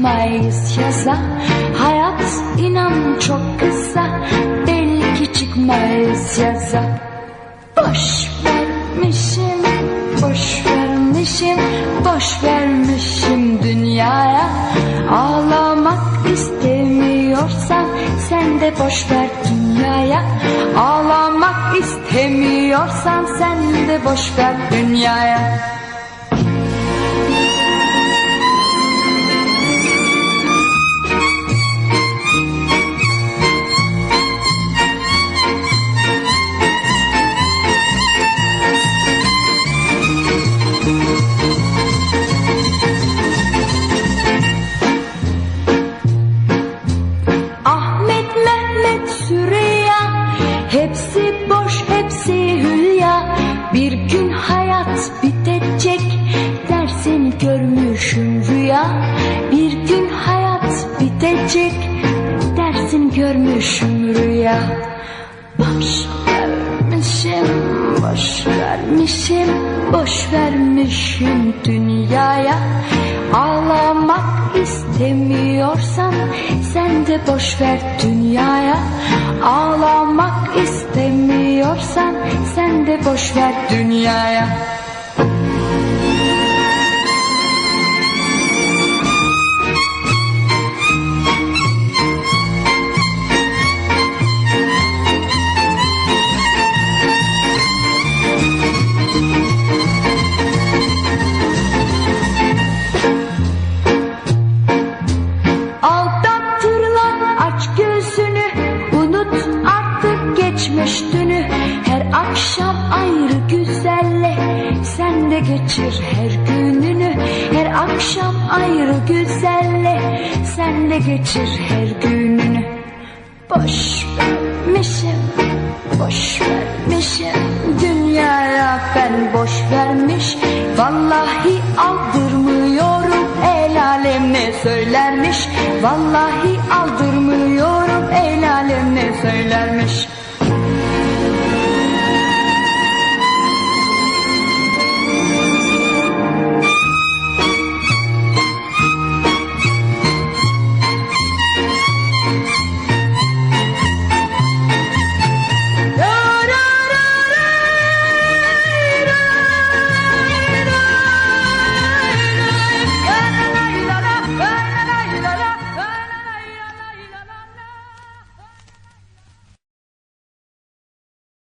çıkmayız yaza. Hayat inan çok kısa Belki çıkmayız yaza. Boş vermişim Boş vermişim Boş vermişim dünyaya. Ağlamak istemiyorsan Sen de boş ver dünyaya. Ağlamak istemiyorsan Sen de boş ver dünyaya Görmüşüm rüya. Bir gün hayat bitecek Dersin görmüşüm rüya. Boş vermişim, boş vermişim Boş vermişim dünyaya. Ağlamak istemiyorsan sen de boş ver dünyaya. Ağlamak istemiyorsan sen de boş ver dünyaya geçir her gününü. Her akşam ayrı güzelle. Sen de geçir her gününü. Boş vermişim Boş vermişim. Dünyaya ben boş vermiş. Vallahi aldırmıyorum. El alem ne söylermiş Vallahi aldırmıyorum. El alem ne söylermiş